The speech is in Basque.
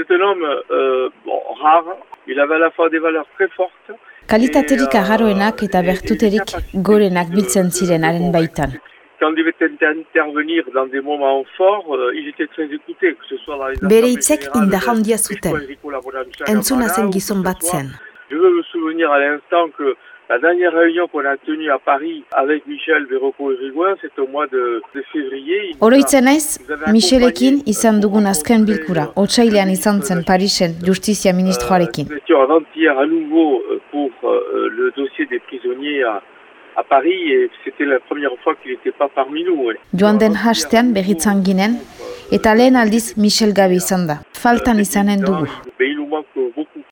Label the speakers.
Speaker 1: C'est un homme euh, bon, rare, il avait à la fois des valeurs très fortes.
Speaker 2: Kalitaterik agarroenak eta bertuterik gorenak biltzen zirenaren baitan.
Speaker 1: Des moments forts, euh,
Speaker 3: Bere hitzek
Speaker 1: générales
Speaker 3: indar
Speaker 1: de-
Speaker 3: handia
Speaker 1: de
Speaker 3: zuten. Entzuna zen gizon bat zen.
Speaker 1: Souvenir à l'instant que la dernière réunion qu'on a tenue à Paris avec Michel Verroco Irigoyen, c'était au mois de, de février. Nous
Speaker 2: Oroitzen naiz, Michelekin izan dugun azken bilkura, otsailean izan zen Parisen justizia ministroarekin.
Speaker 1: Euh, nous étions avant-hier à nouveau euh, pour euh, le dossier des prisonniers à, à Paris et c'était la première fois qu'il n'était pas parmi nous.
Speaker 2: Joan den hastean berritzan ginen, eta lehen aldiz Michel gabe izan da. Faltan izanen dugu.